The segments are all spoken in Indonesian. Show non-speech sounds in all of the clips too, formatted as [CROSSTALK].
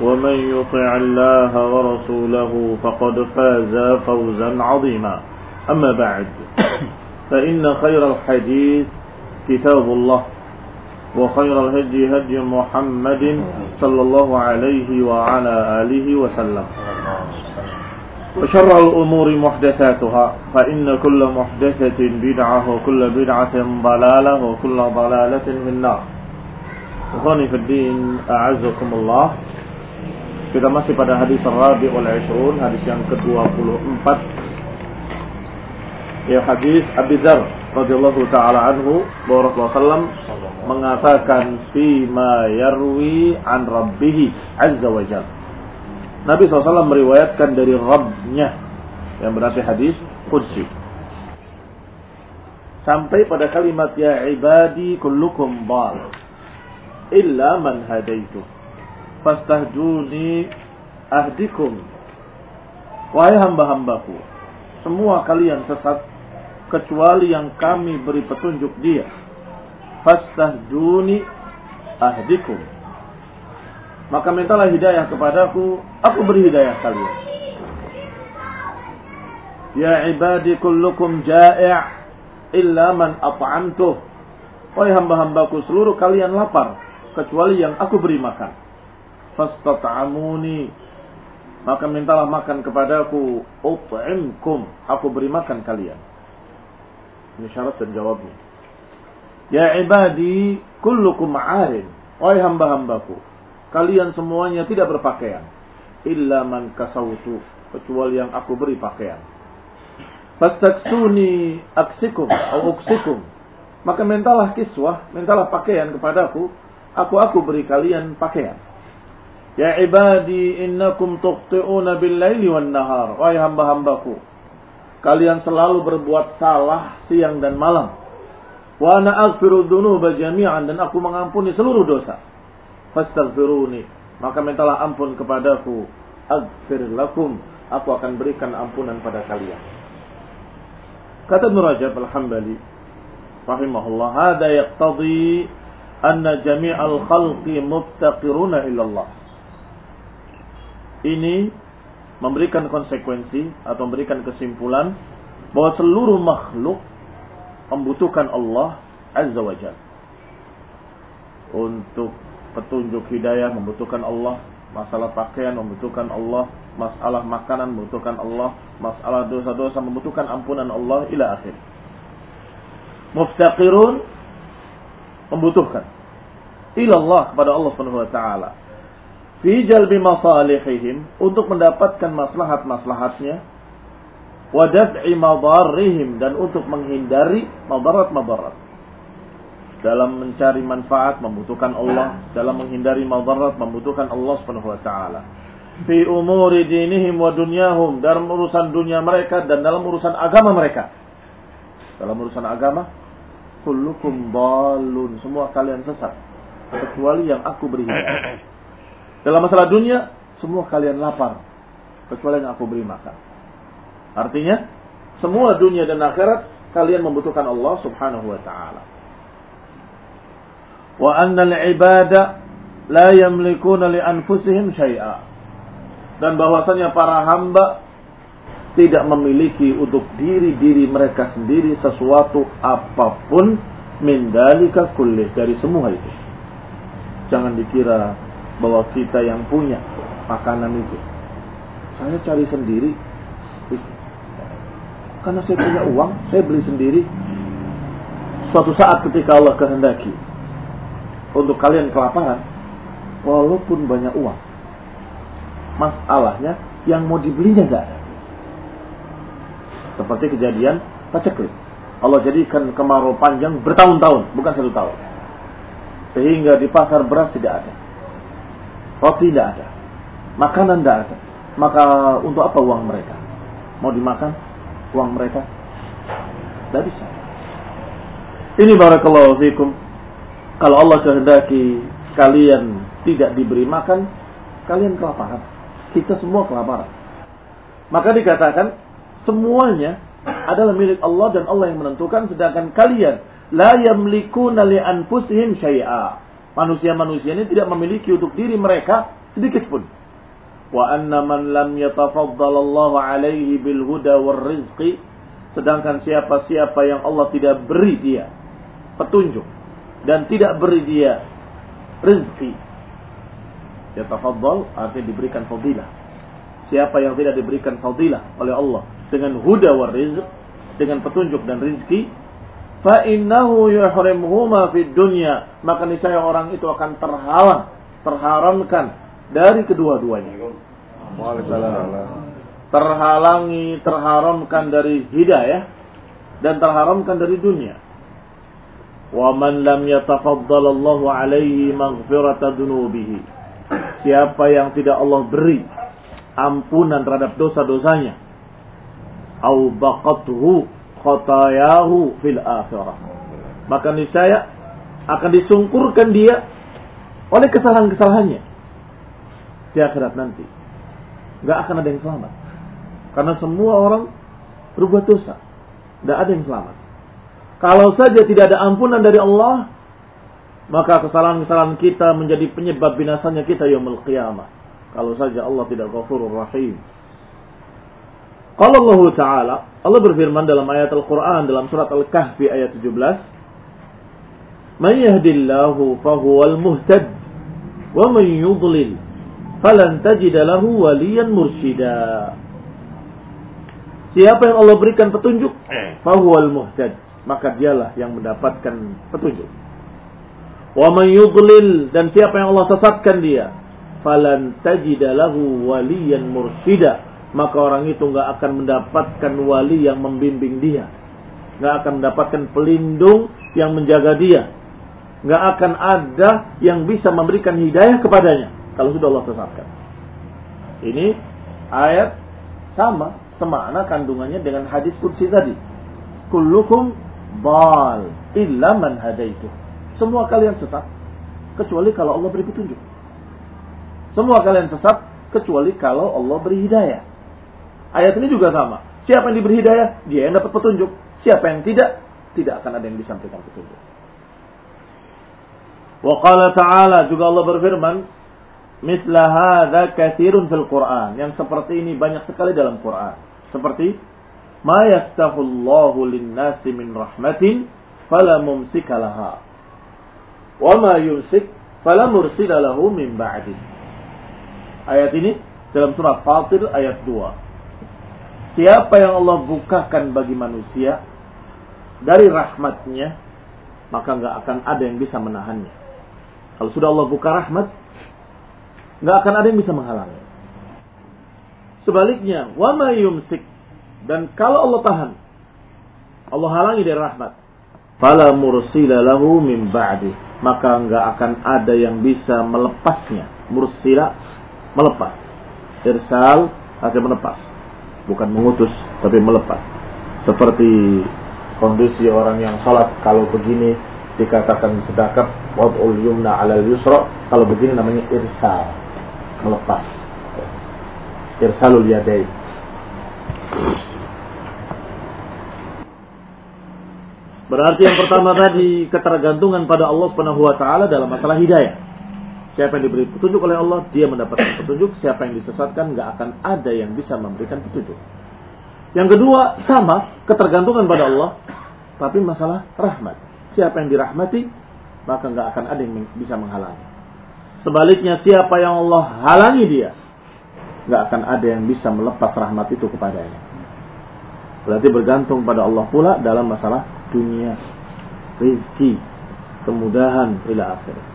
ومن يطع الله ورسوله فقد فاز فوزا عظيما. أما بعد [COUGHS] فإن خير الحديث كتاب الله وخير الهدي هدي محمد صلى الله عليه وعلى آله وسلم. وشر الأمور محدثاتها فإن كل محدثة بدعة وكل بدعة ضلالة وكل ضلالة في النار. Ikhwani fi din, a'azzakumullah. Kita masih pada hadis Rabi wal Ishrun, hadis yang ke-24. Ya hadis Abi Dzar radhiyallahu taala anhu Rasulullah mengatakan fi ma yarwi an rabbih azza wa jalla. Nabi SAW meriwayatkan dari Rabbnya yang berarti hadis Qudsi. Sampai pada kalimat ya ibadi kullukum bal illa man hadaitu. Fastahduni ahdikum. Wahai hamba-hambaku, semua kalian sesat kecuali yang kami beri petunjuk dia. Fastahduni ahdikum maka mintalah hidayah kepadaku, aku beri hidayah kalian. Ya ibadi kullukum ja'i' illa man at'amtuh. Wahai hamba-hambaku seluruh kalian lapar kecuali yang aku beri makan. Fastat'amuni. Maka mintalah makan kepadaku, ut'imkum, aku beri makan kalian. Ini syarat dan jawabnya. Ya ibadi kullukum arin. Wahai hamba-hambaku, kalian semuanya tidak berpakaian illa man kasautu kecuali yang aku beri pakaian fastaksuni aksikum atau uksikum maka mintalah kiswah mintalah pakaian kepadaku aku aku beri kalian pakaian ya ibadi innakum tuqti'una bil laili wan nahar wahai hamba-hambaku kalian selalu berbuat salah siang dan malam. Wa ana aghfiru dzunuba jami'an dan aku mengampuni seluruh dosa. Fastaghfiruni maka mintalah ampun kepadaku. Aghfir lakum aku akan berikan ampunan pada kalian. Kata Ibnu Rajab al-Hambali rahimahullah hada yaqtadi anna jami'al khalqi muftaqiruna ila Allah ini memberikan konsekuensi atau memberikan kesimpulan bahwa seluruh makhluk membutuhkan Allah Azza wa Jalla untuk petunjuk hidayah membutuhkan Allah, masalah pakaian membutuhkan Allah, masalah makanan membutuhkan Allah, masalah dosa-dosa membutuhkan ampunan Allah ila akhir. Muftaqirun membutuhkan ila Allah kepada Allah Subhanahu wa taala. Fi jalbi masalihihim untuk mendapatkan maslahat-maslahatnya wa daf'i madarrihim dan untuk menghindari madarat-madarat dalam mencari manfaat membutuhkan Allah, dalam menghindari madarat membutuhkan Allah Subhanahu wa taala. Fi umuri dinihim wa dunyahum, dalam urusan dunia mereka dan dalam urusan agama mereka. Dalam urusan agama, kullukum dalun, semua kalian sesat kecuali yang aku beri hidayah. Dalam masalah dunia, semua kalian lapar kecuali yang aku beri makan. Artinya, semua dunia dan akhirat kalian membutuhkan Allah Subhanahu wa taala. wa anna al-ibada la yamlikuna li anfusihim syai'a dan bahwasanya para hamba tidak memiliki untuk diri-diri mereka sendiri sesuatu apa pun min kullih dari semua itu jangan dikira bahwa kita yang punya makanan itu saya cari sendiri karena saya punya uang saya beli sendiri suatu saat ketika Allah kehendaki untuk kalian kelaparan, walaupun banyak uang, masalahnya yang mau dibelinya nggak ada. Seperti kejadian paceklik. Allah jadikan kemarau panjang bertahun-tahun, bukan satu tahun. Sehingga di pasar beras tidak ada. Roti tidak ada. Makanan tidak ada. Maka untuk apa uang mereka? Mau dimakan uang mereka? Tidak bisa. Ini barakallahu fikum. Kalau Allah kehendaki kalian tidak diberi makan, kalian kelaparan. Kita semua kelaparan. Maka dikatakan semuanya adalah milik Allah dan Allah yang menentukan sedangkan kalian la yamlikuna li anfusihim syai'a. Manusia-manusia ini tidak memiliki untuk diri mereka sedikit pun. Wa anna man lam yatafaddal Allah alaihi bil huda war rizqi sedangkan siapa-siapa yang Allah tidak beri dia petunjuk dan tidak beri dia rezeki. Ya tafaddal artinya diberikan fadilah. Siapa yang tidak diberikan fadilah oleh Allah dengan huda wa rizq, dengan petunjuk dan rezeki, fa innahu yuhrimuhuma fid dunya. Maka niscaya orang itu akan terhalang terharamkan dari kedua-duanya. Terhalangi terharamkan dari hidayah dan terharamkan dari dunia. Wa man lam yatafaddal Allah alaihi maghfirata dunubihi. Siapa yang tidak Allah beri ampunan terhadap dosa-dosanya au baqathu khatayahu fil akhirah. Maka niscaya akan disungkurkan dia oleh kesalahan-kesalahannya di akhirat nanti. Nggak akan ada yang selamat. Karena semua orang berbuat dosa. Tidak ada yang selamat. Kalau saja tidak ada ampunan dari Allah, maka kesalahan-kesalahan kita menjadi penyebab binasanya kita yaumul qiyamah. Kalau saja Allah tidak ghafurur rahim. Kalau Allah Ta'ala, Allah berfirman dalam ayat Al-Quran, dalam surat Al-Kahfi ayat 17, Man yahdillahu fahuwal muhtad, wa man yudlil, falan tajida lahu waliyan mursyida. Siapa yang Allah berikan petunjuk, fahuwal muhtad maka dialah yang mendapatkan petunjuk. Wa man yudlil dan siapa yang Allah sesatkan dia, falan tajida lahu waliyan mursida, maka orang itu enggak akan mendapatkan wali yang membimbing dia. Enggak akan mendapatkan pelindung yang menjaga dia. Enggak akan ada yang bisa memberikan hidayah kepadanya kalau sudah Allah sesatkan. Ini ayat sama semakna kandungannya dengan hadis kursi tadi. Kullukum bal illa man hadaitu. Semua kalian sesat kecuali kalau Allah beri petunjuk. Semua kalian sesat kecuali kalau Allah beri hidayah. Ayat ini juga sama. Siapa yang diberi hidayah, dia yang dapat petunjuk. Siapa yang tidak, tidak akan ada yang disampaikan petunjuk. Wa qala ta'ala juga Allah berfirman, "Mithla hadza katsirun fil Qur'an." Yang seperti ini banyak sekali dalam Quran. Seperti ma yaftahullahu lin-nasi min rahmatin fala mumsika laha wa ma yumsik fala mursila lahu min ba'di. Ayat ini dalam surat Fatir ayat 2. Siapa yang Allah bukakan bagi manusia dari rahmatnya, maka nggak akan ada yang bisa menahannya. Kalau sudah Allah buka rahmat, nggak akan ada yang bisa menghalangi. Sebaliknya, wa yumsik dan kalau Allah tahan, Allah halangi dari rahmat. Fala mursila lahu min ba'di. Maka enggak akan ada yang bisa melepasnya. Mursila, melepas. Irsal, artinya melepas. Bukan mengutus, tapi melepas. Seperti kondisi orang yang salat kalau begini dikatakan sedekap wad'ul yumna 'alal yusra kalau begini namanya irsal melepas irsalul yadain Berarti yang pertama tadi ketergantungan pada Allah Subhanahu wa taala dalam masalah hidayah. Siapa yang diberi petunjuk oleh Allah, dia mendapatkan petunjuk. Siapa yang disesatkan, nggak akan ada yang bisa memberikan petunjuk. Yang kedua, sama ketergantungan pada Allah, tapi masalah rahmat. Siapa yang dirahmati, maka nggak akan ada yang bisa menghalangi. Sebaliknya, siapa yang Allah halangi dia, nggak akan ada yang bisa melepas rahmat itu kepadanya. Berarti bergantung pada Allah pula dalam masalah dunia, rezeki, kemudahan ila akhirah.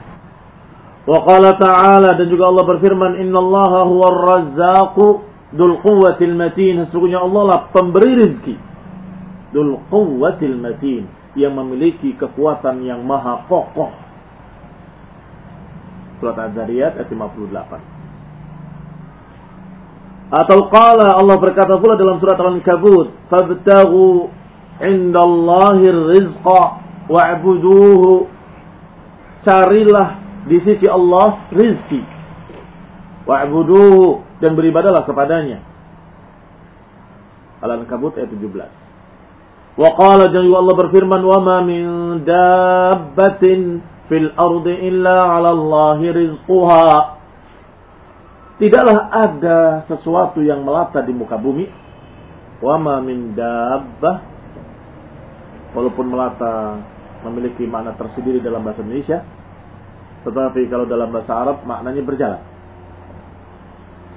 Wa qala ta'ala dan juga Allah berfirman innallaha huwar razzaqu dul quwwatil matin. Sesungguhnya Allah lah pemberi rezeki. Dul quwwatil matin yang memiliki kekuatan yang maha kokoh. Surat Az-Zariyat ayat 58 Atau qala Allah berkata pula dalam surat Al-Ankabut fabtaghu indallahir rizqa wa'buduhu. Carilah di sisi Allah rizki. Wa'buduhu dan beribadalah kepadanya. Al-Ankabut ayat 17. Wa qala jalla Allah berfirman wa ma min dabbatin fil ardi illa 'ala Allahi rizquha. Tidaklah ada sesuatu yang melata di muka bumi. Wa ma min dabbah walaupun melata memiliki makna tersendiri dalam bahasa Indonesia, tetapi kalau dalam bahasa Arab maknanya berjalan.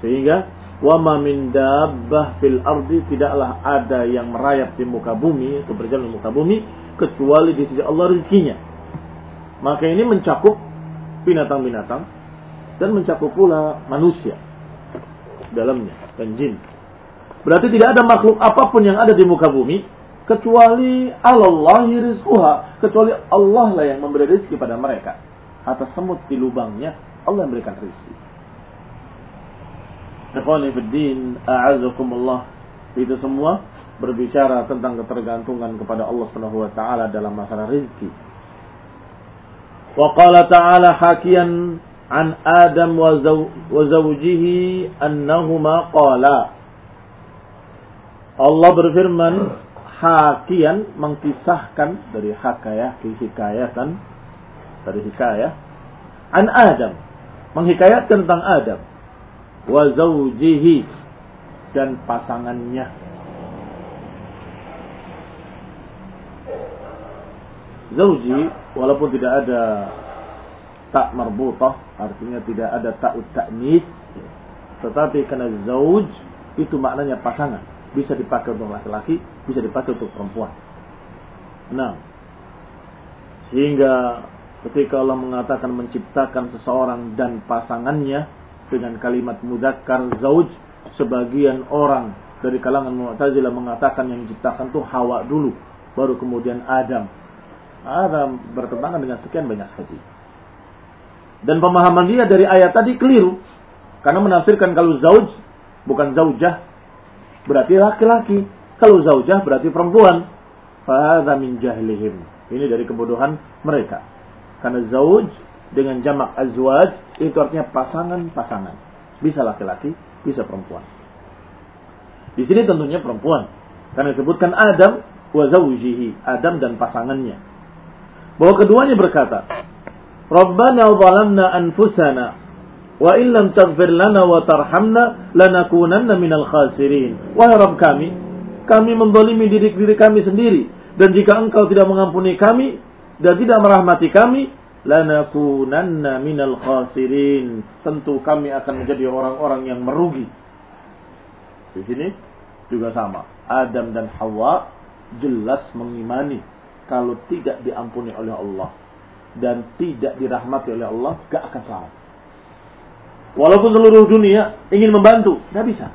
Sehingga wama min dabbah fil ardi tidaklah ada yang merayap di muka bumi atau berjalan di muka bumi kecuali di sisi Allah rezekinya. Maka ini mencakup binatang-binatang dan mencakup pula manusia dalamnya dan jin. Berarti tidak ada makhluk apa pun yang ada di muka bumi kecuali Allah rizquha, kecuali Allah lah yang memberi rezeki pada mereka atas semut di lubangnya, Allah yang berikan rezeki. Ikhwani fiddin, a'azakumullah. Itu semua berbicara tentang ketergantungan kepada Allah Subhanahu wa taala dalam masalah rezeki. Wa qala ta'ala hakian an Adam wa zawjihi annahuma qala Allah berfirman hakian mengkisahkan dari hakayah hikayatan dari hikayah an Adam. Menghikayat tentang Adam. Wa zawjihi. Dan pasangannya. Zawji walaupun tidak ada tak marbutah artinya tidak ada tak ta'nis tetapi karena zauj itu maknanya pasangan. Bisa dipakai untuk laki-laki bisa dipakai untuk perempuan. Nah sehingga ketika Allah mengatakan menciptakan seseorang dan pasangannya dengan kalimat mudakkar zauj sebagian orang dari kalangan Mu'tazilah mengatakan yang diciptakan itu Hawa dulu baru kemudian Adam. Adam bertentangan dengan sekian banyak hadis. Dan pemahaman dia dari ayat tadi keliru. Karena menafsirkan kalau zauj bukan zaujah berarti laki-laki. Kalau zaujah berarti perempuan. Fahadha min jahilihim ini dari kebodohan mereka karena zauj dengan jamak azwaj itu artinya pasangan-pasangan. Bisa laki-laki, bisa perempuan. Di sini tentunya perempuan. Karena disebutkan Adam wa zawjihi, Adam dan pasangannya. Bahwa keduanya berkata, Rabbana zalamna anfusana wa in lam taghfir lana wa tarhamna lanakunanna minal khasirin. Wahai Rabb kami, kami mendolimi diri diri kami sendiri dan jika engkau tidak mengampuni kami, dan tidak merahmati kami, lanakunanna minal khasirin. Tentu kami akan menjadi orang-orang yang merugi. Di sini juga sama. Adam dan Hawa jelas mengimani kalau tidak diampuni oleh Allah dan tidak dirahmati oleh Allah, gak akan selamat. Walaupun seluruh dunia ingin membantu, gak bisa.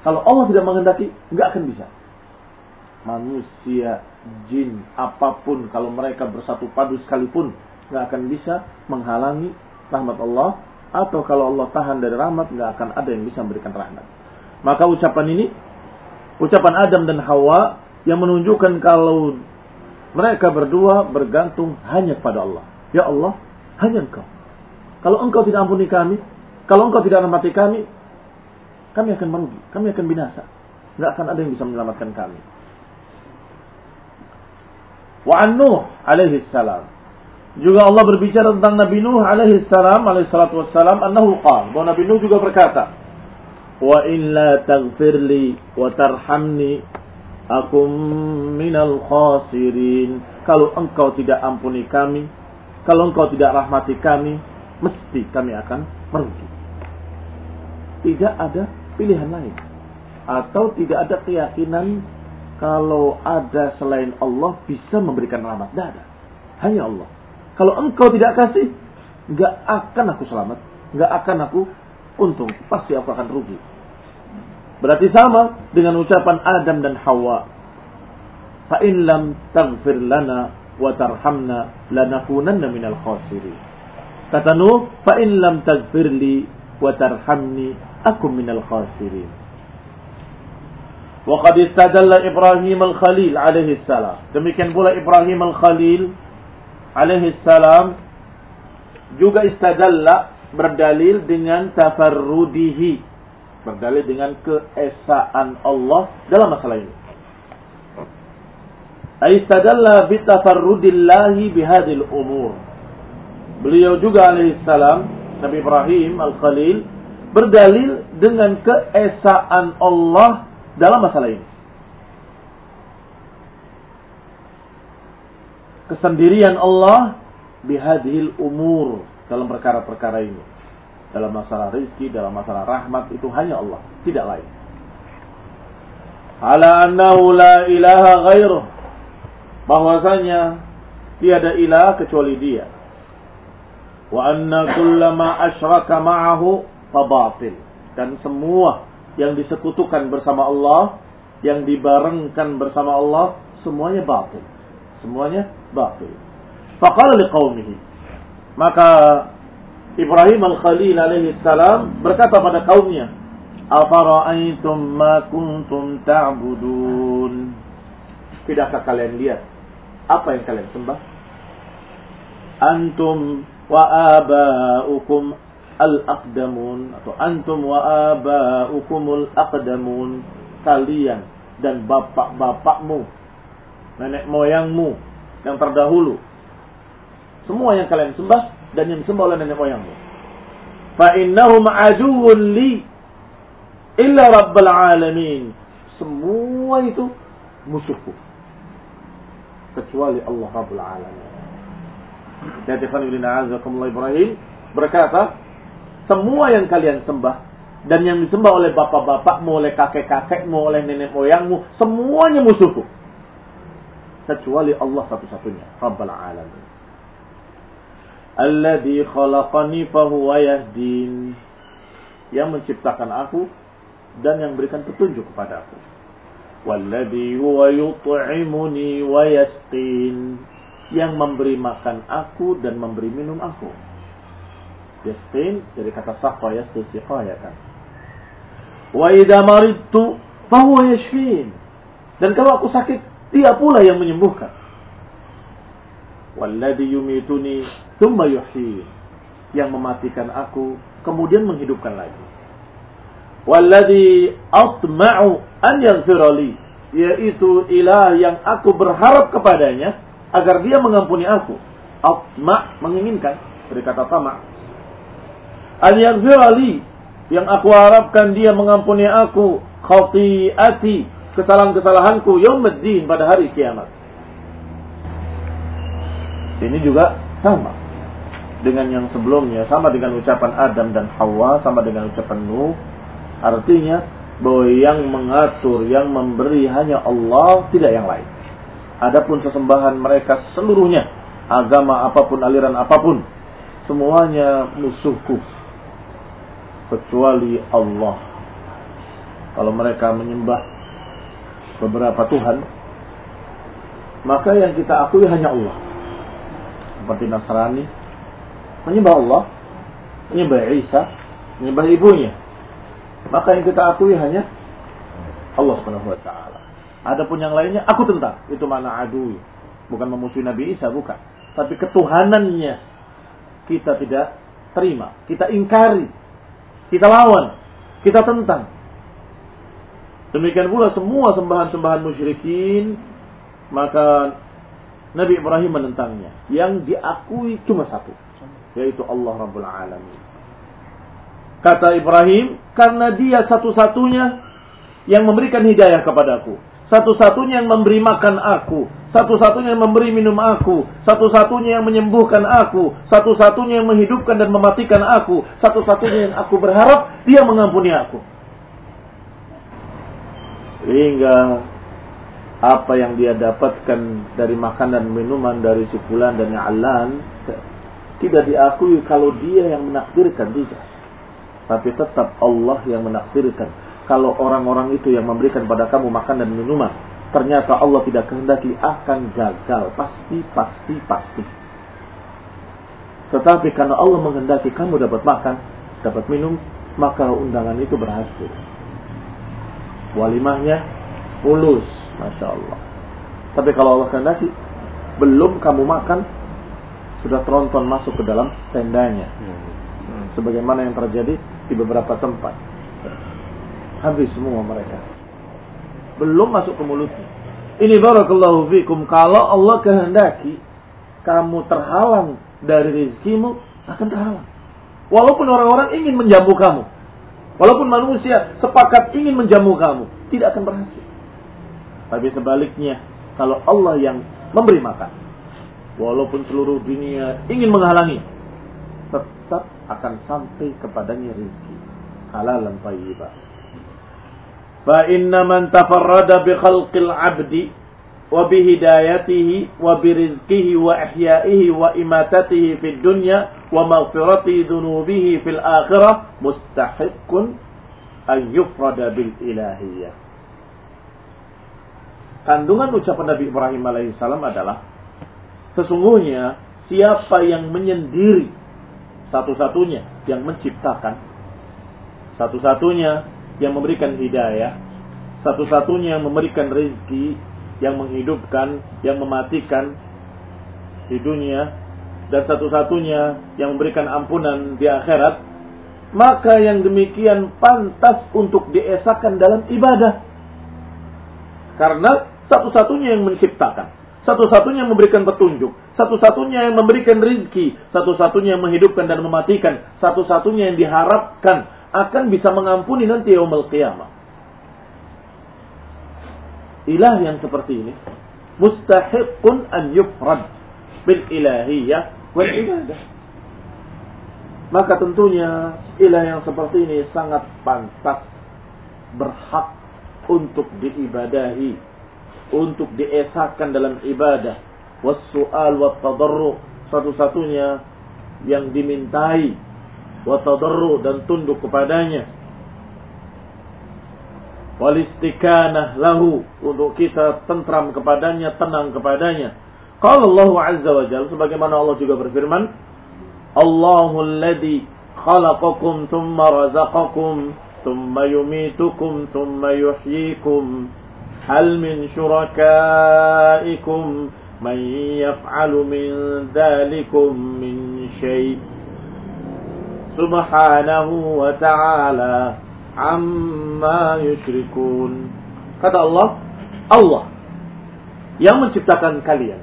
Kalau Allah tidak menghendaki, gak akan bisa. Manusia jin, apa pun kalau mereka bersatu padu sekalipun nggak akan bisa menghalangi rahmat Allah atau kalau Allah tahan dari rahmat nggak akan ada yang bisa memberikan rahmat. Maka ucapan ini ucapan Adam dan Hawa yang menunjukkan kalau mereka berdua bergantung hanya kepada Allah. Ya Allah, hanya Engkau. Kalau Engkau tidak ampuni kami, kalau Engkau tidak rahmati kami, kami akan merugi, kami akan binasa. Nggak akan ada yang bisa menyelamatkan kami. Wa an Nuh alaihi salam. Juga Allah berbicara tentang Nabi Nuh alaihi salam alaihi salatu wassalam annahu qala. Bahwa Nabi Nuh juga berkata wa in la taghfir li wa tarhamni akum minal khasirin. Kalau engkau tidak ampuni kami kalau engkau tidak rahmati kami mesti kami akan merugi. Tidak ada pilihan lain. Atau tidak ada keyakinan kalau ada selain Allah bisa memberikan rahmat tidak ada hanya Allah kalau engkau tidak kasih, nggak akan aku selamat, nggak akan aku untung, pasti aku akan rugi. Berarti sama dengan ucapan Adam dan Hawa. Fa in lam taghfir lana wa tarhamna lanakunanna minal khasirin. Kata Nuh, fa in lam taghfir li wa tarhamni aku minal khasirin. Wa qad istadalla Ibrahim al-Khalil alaihi salam. Demikian pula Ibrahim al-Khalil alaihi salam juga istadalla berdalil dengan tafarrudihi. Berdalil dengan keesaan Allah dalam masalah ini. Istadalla bi tafarrudillahi bihadil umur. Beliau juga alaihi salam Nabi Ibrahim al-Khalil berdalil dengan keesaan Allah dalam masalah ini kesendirian Allah bihadhil umur dalam perkara-perkara ini. Dalam masalah rizki, dalam masalah rahmat itu hanya Allah, tidak lain. Ala annahu la ilaha ghairuh. Bahwasanya tiada ilah kecuali dia. Wa anna kullama asyraka ma'ahu fabatil. Dan semua yang disekutukan bersama Allah, yang dibarengkan bersama Allah, semuanya batil. Semuanya batil. Faqala liqaumihi. Maka Ibrahim al-Khalil alaihi salam berkata pada kaumnya, "Afara'aitum ma kuntum ta'budun?" Tidakkah kalian lihat apa yang kalian sembah? Antum wa aba'ukum al-aqdamun atau antum wa aba'ukumul aqdamun kalian dan bapak-bapakmu nenek moyangmu yang terdahulu. Semua yang kalian sembah dan yang sembah oleh nenek moyangmu. Fa innahum aduwwun li illa rabbal alamin. Semua itu musuhku. Kecuali Allah Rabbul Alamin. Jadi Ibrahim berkata, semua yang kalian sembah dan yang disembah oleh bapak-bapakmu, oleh kakek-kakekmu, oleh nenek moyangmu, semuanya musuhku. Kecuali Allah satu-satunya. Rabbul Alamin. Alladhi khalaqani fahuwa yahdin. Yang menciptakan aku dan yang berikan petunjuk kepada aku. Walladhi huwa yut'imuni wa yasqin. Yang memberi makan aku dan memberi minum aku yasqin dari kata saqqa yasqi siqayatan wa idza maridtu fahuwa yashfin dan kalau aku sakit dia pula yang menyembuhkan. Walladhi yumituni thumma yuhyi. Yang mematikan aku, kemudian menghidupkan lagi. Walladhi atma'u an yaghfirali. Yaitu ilah yang aku berharap kepadanya agar dia mengampuni aku. Atma' menginginkan. Dari kata tama' an yaghfirali. Yang aku harapkan dia mengampuni aku. Khati'ati kesalahan-kesalahanku yaumiddin pada hari kiamat. Ini juga sama dengan yang sebelumnya, sama dengan ucapan Adam dan Hawa, sama dengan ucapan Nuh. Artinya bahwa yang mengatur, yang memberi hanya Allah, tidak yang lain. Adapun sesembahan mereka seluruhnya, agama apa pun, aliran apa pun, semuanya musuhku kecuali Allah. Kalau mereka menyembah beberapa Tuhan, maka yang kita akui hanya Allah. Seperti Nasrani, menyembah Allah, menyembah Isa, menyembah ibunya. Maka yang kita akui hanya Allah Subhanahu wa taala. Adapun yang lainnya aku tentang. Itu mana adu. Bukan memusuhi Nabi Isa, bukan. Tapi ketuhanannya kita tidak terima, kita ingkari, kita lawan, kita tentang. Demikian pula semua sembahan-sembahan musyrikin maka Nabi Ibrahim menentangnya. Yang diakui cuma satu. Yaitu Allah Rabbul Alamin. Kata Ibrahim, karena dia satu-satunya yang memberikan hidayah kepadaku. Satu-satunya yang memberi makan aku. Satu-satunya yang memberi minum aku. Satu-satunya yang menyembuhkan aku. Satu-satunya yang menghidupkan dan mematikan aku. Satu-satunya yang aku berharap dia mengampuni aku. Sehingga apa yang dia dapatkan dari makanan minuman dari si fulan dan Ya'lan tidak diakui kalau dia yang menakdirkan tidak. Tapi tetap Allah yang menakdirkan. Kalau orang-orang itu yang memberikan pada kamu makan dan minuman, ternyata Allah tidak kehendaki akan gagal. Pasti, pasti, pasti. Tetapi karena Allah menghendaki kamu dapat makan, dapat minum, maka undangan itu berhasil. Walimahnya mulus Masya Allah. Tapi kalau Allah kehendaki, belum kamu makan, sudah tronton masuk ke dalam tendanya. Hmm. Sebagaimana yang terjadi di beberapa tempat. Habis semua mereka. Belum masuk ke mulutnya. Ini barakallahu fikum. Kalau Allah kehendaki, kamu terhalang dari rezekimu, akan terhalang. Walaupun orang-orang ingin menjamu kamu. Walaupun manusia sepakat ingin menjamu kamu. Tidak akan berhasil. Tapi sebaliknya, kalau Allah yang memberi makan, walaupun seluruh dunia ingin menghalangi, tetap akan sampai kepadanya rezeki halal dan Fa inna man tafarrada bi khalqil 'abdi wa bi hidayatihi wa bi rizqihi wa ihya'ihi wa imatatihi fid dunya wa maghfirati dhunubihi fil akhirah mustahiqqun an yufrada bil ilahiyyah kandungan ucapan Nabi Ibrahim alaihissalam adalah sesungguhnya siapa yang menyendiri satu-satunya yang menciptakan satu-satunya yang memberikan hidayah. Satu-satunya yang memberikan rezeki yang menghidupkan yang mematikan di dunia. Dan satu-satunya yang memberikan ampunan di akhirat. Maka yang demikian pantas untuk diesakan dalam ibadah. Karena satu-satunya yang menciptakan, satu-satunya yang memberikan petunjuk, satu-satunya yang memberikan rizki, satu-satunya yang menghidupkan dan mematikan, satu-satunya yang diharapkan akan bisa mengampuni nanti yaumul qiyamah. Ilah yang seperti ini mustahiqun an yufrad bil ilahiyah wal ibadah. Maka tentunya ilah yang seperti ini sangat pantas berhak untuk diibadahi, untuk diesakan dalam ibadah. Wassu'al wa tadarru satu-satunya yang dimintai watadarru dan tunduk kepadanya. Walistikanah lahu untuk kita tentram kepadanya tenang kepadanya. Kalau Allah azza wa jalla sebagaimana Allah juga berfirman Allahul ladzi khalaqakum thumma razaqakum thumma yumitukum thumma yuhyikum. Hal min syurakaikum man yaf'alu min dhalikum min syai' subhanahu wa ta'ala amma yushrikun. Kata Allah, Allah yang menciptakan kalian.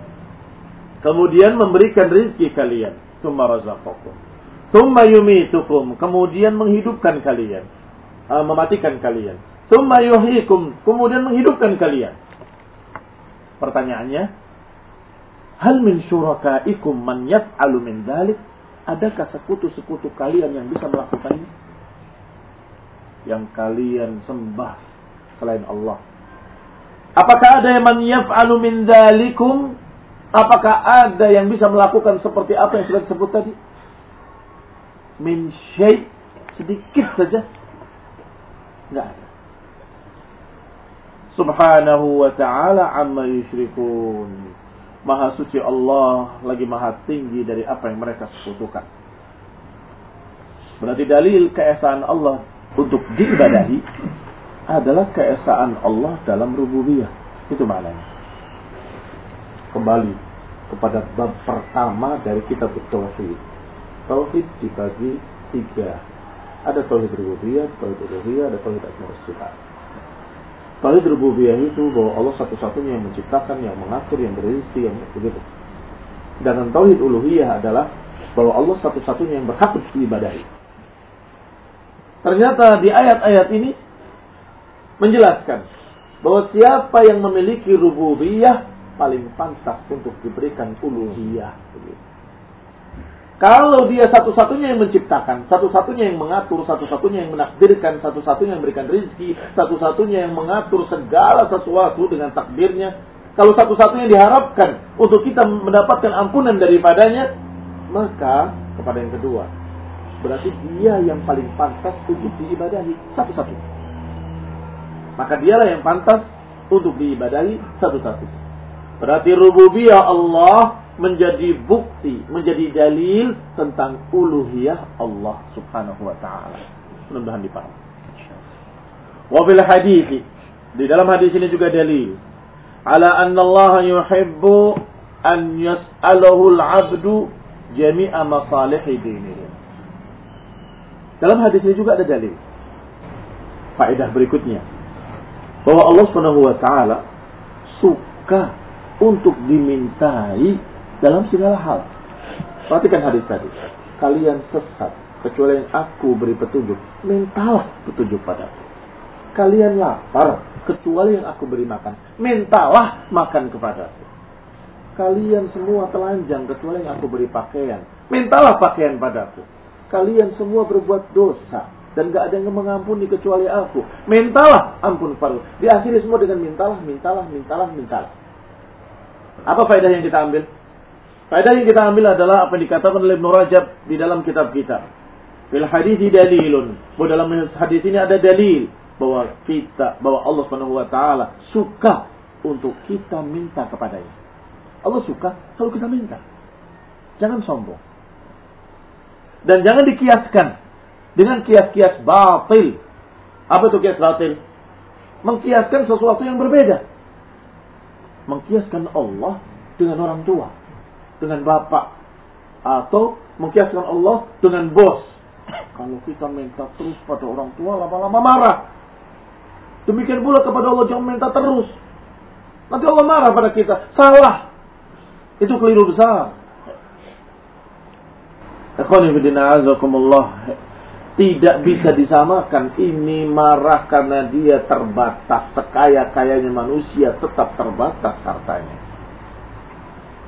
Kemudian memberikan rezeki kalian. Tumma razaqakum. Tumma yumitukum. Kemudian menghidupkan kalian. Uh, mematikan kalian. Tumma yuhikum. Kemudian menghidupkan kalian. Pertanyaannya, hal min syurakaikum man yaf'alu min dhalik? Adakah sekutu-sekutu kalian yang bisa melakukannya? Yang kalian sembah selain Allah. Apakah ada yang man yaf'alu min dzalikum? Apakah ada yang bisa melakukan seperti apa yang sudah disebut tadi? Min syai' sedikit saja Enggak ada. Subhanahu wa ta'ala amma yushrikun. Maha suci Allah lagi maha tinggi dari apa yang mereka sekutukan. Berarti dalil keesaan Allah untuk diibadahi adalah keesaan Allah dalam rububiyah. Itu maknanya. Kembali kepada bab pertama dari kitab Tauhid. Tauhid dibagi tiga ada tauhid rububiyah, tauhid uluhiyah, ada tauhid asma sifat. Tauhid rububiyah itu bahwa Allah satu-satunya yang menciptakan, yang mengatur, yang berizki, yang begitu. Dan tauhid uluhiyah adalah bahwa Allah satu-satunya yang berhak untuk diibadahi. Ternyata di ayat-ayat ini menjelaskan bahwa siapa yang memiliki rububiyah paling pantas untuk diberikan uluhiyah. Begitu. Kalau dia satu-satunya yang menciptakan, satu-satunya yang mengatur, satu-satunya yang menakdirkan, satu-satunya yang memberikan rezeki, satu-satunya yang mengatur segala sesuatu dengan takdirnya, kalau satu-satunya diharapkan untuk kita mendapatkan ampunan daripadanya, maka kepada yang kedua, berarti dia yang paling pantas untuk diibadahi satu-satu. Maka dialah yang pantas untuk diibadahi satu-satu. Berarti rububiyah Allah menjadi bukti, menjadi dalil tentang uluhiyah Allah Subhanahu wa taala. Mudah-mudahan dipahami. Wa bil hadis di dalam hadis ini juga dalil ala anna Allah yuhibbu an yas'alahu al-'abdu jami'a masalih dinihi. Dalam hadis ini juga ada dalil. Faedah berikutnya bahwa Allah Subhanahu wa taala suka untuk dimintai dalam segala hal. Perhatikan hadis tadi. Kalian sesat kecuali yang aku beri petunjuk. Mintalah petunjuk padaku. Kalian lapar kecuali yang aku beri makan. Mintalah makan kepadaku. Kalian semua telanjang kecuali yang aku beri pakaian. Mintalah pakaian padaku. Kalian semua berbuat dosa dan gak ada yang mengampuni kecuali aku. Mintalah ampun padaku. Diakhiri semua dengan mintalah, mintalah, mintalah, mintalah. Apa faedah yang kita ambil? Faedah yang kita ambil adalah apa yang dikatakan oleh Ibn Rajab di dalam kitab kita. Fil hadis dalilun. Bahwa dalam hadis ini ada dalil bahwa kita bahwa Allah Subhanahu wa taala suka untuk kita minta kepadanya. Allah suka kalau kita minta. Jangan sombong. Dan jangan dikiaskan dengan kias-kias batil. Apa itu kias batil? Mengkiaskan sesuatu yang berbeda. Mengkiaskan Allah dengan orang tua dengan bapak atau mengkiaskan Allah dengan bos. [COUGHS] Kalau kita minta terus pada orang tua lama-lama marah. Demikian pula kepada Allah jangan minta terus. Nanti Allah marah pada kita. Salah. Itu keliru besar. Tidak bisa disamakan. Ini marah karena dia terbatas. Sekaya-kayanya manusia tetap terbatas hartanya.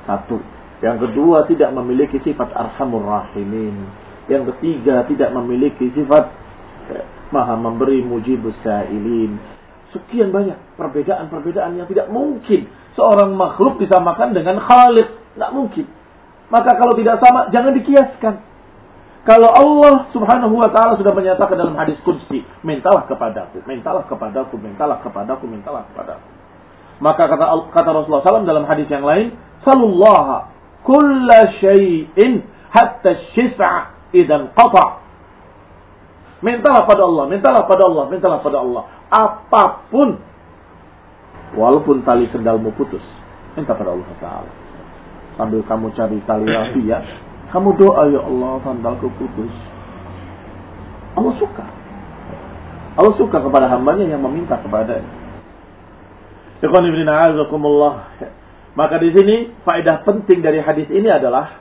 Satu. Yang kedua tidak memiliki sifat arhamur rahimin. Yang ketiga tidak memiliki sifat eh, maha memberi mujibus sa'ilin. Sekian banyak perbedaan-perbedaan yang tidak mungkin seorang makhluk disamakan dengan Khalid. Tidak mungkin. Maka kalau tidak sama, jangan dikiaskan. Kalau Allah subhanahu wa ta'ala sudah menyatakan dalam hadis kunci, mintalah kepadaku, mintalah kepadaku, mintalah kepadaku, mintalah kepadaku. Maka kata, kata Rasulullah SAW dalam hadis yang lain, Salullaha kulla syai'in hatta syis'a idan qata. Mintalah pada Allah, mintalah pada Allah, mintalah pada Allah. Apa pun walaupun tali sendalmu putus, minta pada Allah Taala. Sambil kamu cari tali rafia, kamu doa ya Allah sandalku putus. Allah suka. Allah suka kepada hambanya yang meminta kepadanya. Ikhwan ibn a'azakumullah. Maka di sini faedah penting dari hadis ini adalah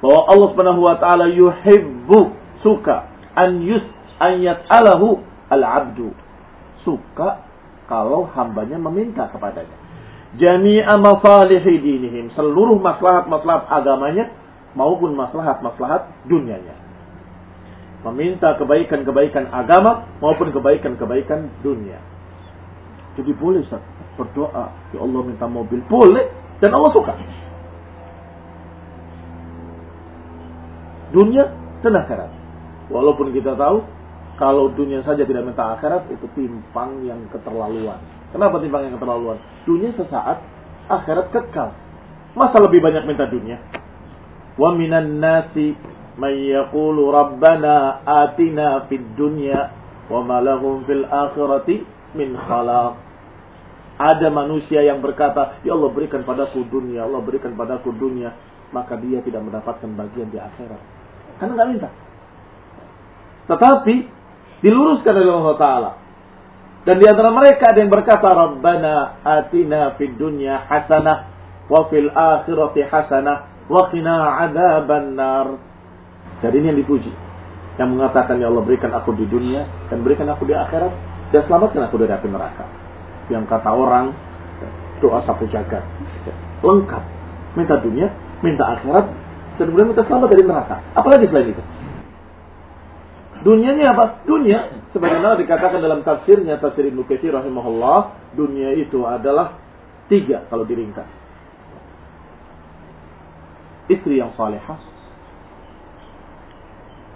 bahwa Allah Subhanahu wa taala yuhibbu suka an yus an yas'alahu al-'abdu. Suka kalau hambanya meminta kepadanya. Jami'a masalihi dinihim, seluruh maslahat-maslahat agamanya maupun maslahat-maslahat dunianya. Meminta kebaikan-kebaikan agama maupun kebaikan-kebaikan dunia. Jadi boleh berdoa, ya Allah minta mobil, boleh dan Allah suka. Dunia dan akhirat. Walaupun kita tahu kalau dunia saja tidak minta akhirat itu timpang yang keterlaluan. Kenapa timpang yang keterlaluan? Dunia sesaat, akhirat kekal. Masa lebih banyak minta dunia? Wa minan nasi man yaqulu rabbana atina fid dunya wa ma lahum fil akhirati min khalaq. Ada manusia yang berkata, Ya Allah berikan padaku dunia, Allah berikan padaku dunia. Maka dia tidak mendapatkan bagian di akhirat. Karena nggak minta. Tetapi, diluruskan oleh Allah Ta'ala. Dan di antara mereka ada yang berkata, Rabbana atina fid dunya hasanah wa fil akhirati hasanah wa qina adzaban nar. Jadi ini yang dipuji. Yang mengatakan ya Allah berikan aku di dunia dan berikan aku di akhirat dan selamatkan aku dari api neraka. Yang kata orang doa sapu jagat. Lengkap. Minta dunia, minta akhirat, dan kemudian minta selamat dari neraka. Apalagi selain itu? Dunianya apa? Dunia. Sebagaimana dikatakan dalam tafsirnya, tafsir Ibnu Katsir rahimahullah, dunia itu adalah tiga kalau diringkas. Istri yang salehah,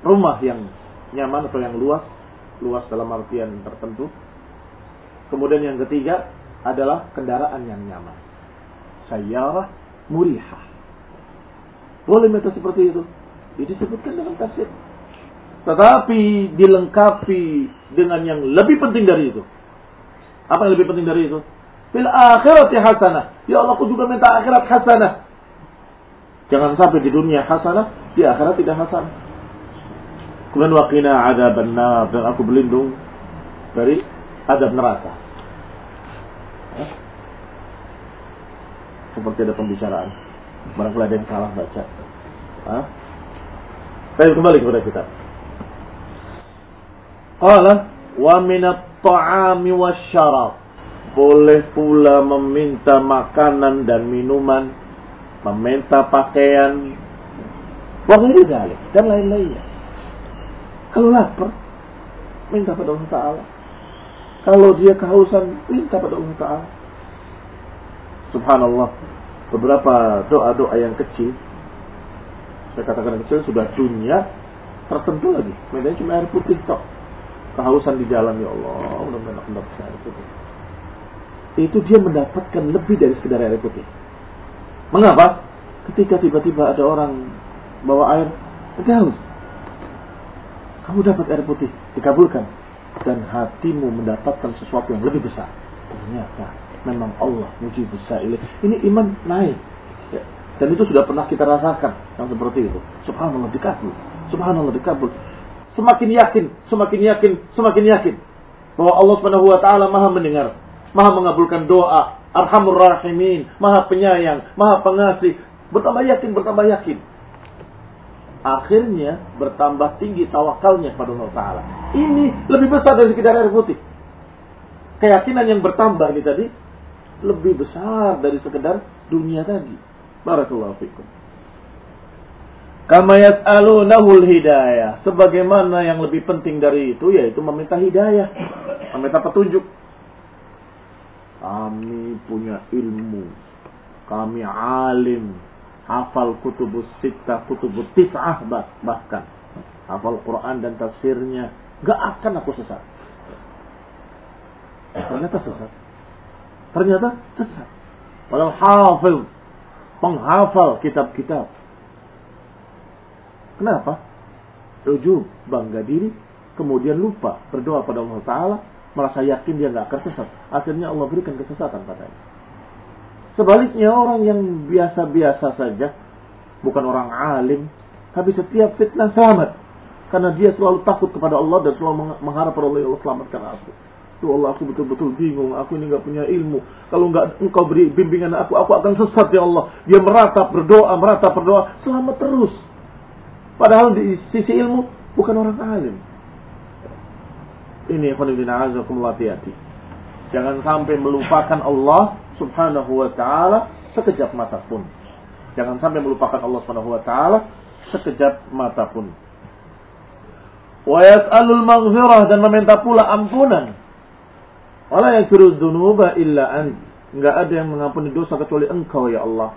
rumah yang nyaman atau yang luas, luas dalam artian tertentu. Kemudian yang ketiga adalah kendaraan yang nyaman. Sayyarah murihah. Boleh minta seperti itu. Itu disebutkan dalam tafsir. Tetapi dilengkapi dengan yang lebih penting dari itu. Apa yang lebih penting dari itu? Fil akhirat hasanah. Ya Allah, aku juga minta akhirat hasanah. Jangan sampai di dunia hasanah, di akhirat tidak hasanah. Kemudian waqina ada benar dan aku berlindung dari adab neraka. Seperti ada pembicaraan. Barangkali ada yang salah baca. Saya kembali kepada kita. Qala wa minat ta'ami wasyarab. Boleh pula meminta makanan dan minuman, meminta pakaian, wa dalik dan lain-lainnya. Kalau lapar, minta pada Allah. Kalau dia kehausan, minta pada Allah Ta'ala. Subhanallah. Beberapa doa-doa yang kecil, saya katakan kecil, sudah dunia tertentu lagi. Medanya cuma air putih tok. Kehausan di jalan ya Allah mudah-mudahan air itu dia mendapatkan lebih dari sekedar air putih. Mengapa? Ketika tiba-tiba ada orang bawa air haus. Kamu dapat air putih. Dikabulkan dan hatimu mendapatkan sesuatu yang lebih besar ternyata memang Allah muji besar ini iman naik ya. dan itu sudah pernah kita rasakan yang seperti itu subhanallah dikabul subhanallah dikabul semakin yakin, semakin yakin, semakin yakin bahwa Allah Subhanahu wa taala Maha mendengar, Maha mengabulkan doa, Arhamur Rahimin, Maha penyayang, Maha pengasih. Bertambah yakin, bertambah yakin. Akhirnya bertambah tinggi tawakalnya kepada Allah Taala. Ini lebih besar dari sekedar air putih. Keyakinan yang bertambah ini tadi lebih besar dari sekedar dunia tadi. Barakallahu fikum. Kama yas'alunahul hidayah. Sebagaimana yang lebih penting dari itu yaitu meminta hidayah. Meminta petunjuk. Kami punya ilmu. Kami alim. Hafal kutubus sita, kutubus tis'ah bahkan. Hafal Quran dan tafsirnya. Gak akan aku sesat. Ternyata sesat. Ternyata sesat. Walau hafil. Penghafal kitab-kitab Kenapa? Ujub, bangga diri, kemudian lupa berdoa pada Allah Ta'ala, merasa yakin dia nggak akan sesat. Akhirnya Allah berikan kesesatan padanya. Sebaliknya orang yang biasa-biasa saja, bukan orang alim, tapi setiap fitnah selamat. Karena dia selalu takut kepada Allah dan selalu mengharap Allah, ya Allah selamatkan aku. Tuh Allah aku betul-betul bingung, aku ini nggak punya ilmu. Kalau nggak engkau beri bimbingan aku, aku akan sesat ya Allah. Dia meratap berdoa, meratap berdoa, selamat terus. Padahal di sisi ilmu bukan orang alim. Ini khonibina azakumullah Jangan sampai melupakan Allah subhanahu wa ta'ala sekejap mata pun. Jangan sampai melupakan Allah subhanahu wa ta'ala sekejap mata pun. Wa yas'alul maghfirah dan meminta pula ampunan. Wala yakiru dhunuba illa an. Enggak ada yang mengampuni dosa kecuali engkau ya Allah.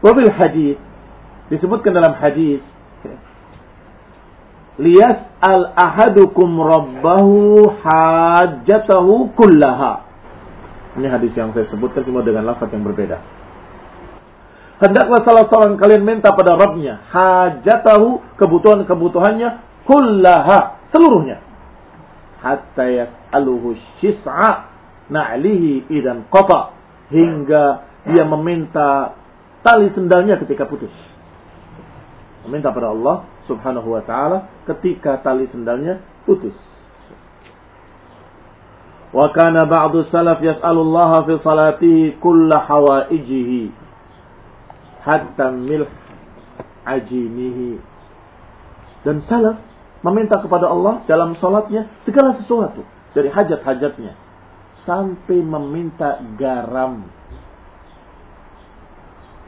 Wabil hadith disebutkan dalam hadis liyas al ahadukum rabbahu hajatahu kullaha ini hadis yang saya sebutkan cuma dengan lafaz yang berbeda. Hendaklah salah seorang kalian minta pada Rabbnya hajatahu kebutuhan-kebutuhannya kullaha seluruhnya. Hatta yas'aluhu syis'a na'lihi idan qata hingga dia meminta tali sendalnya ketika putus. Meminta pada Allah Subhanahu wa taala ketika tali sendalnya putus. Wa kana ba'du salaf yas'alullaha fi salatihi kulla hawaijihi hatta milh ajinihi. Dan salaf meminta kepada Allah dalam salatnya segala sesuatu dari hajat-hajatnya sampai meminta garam.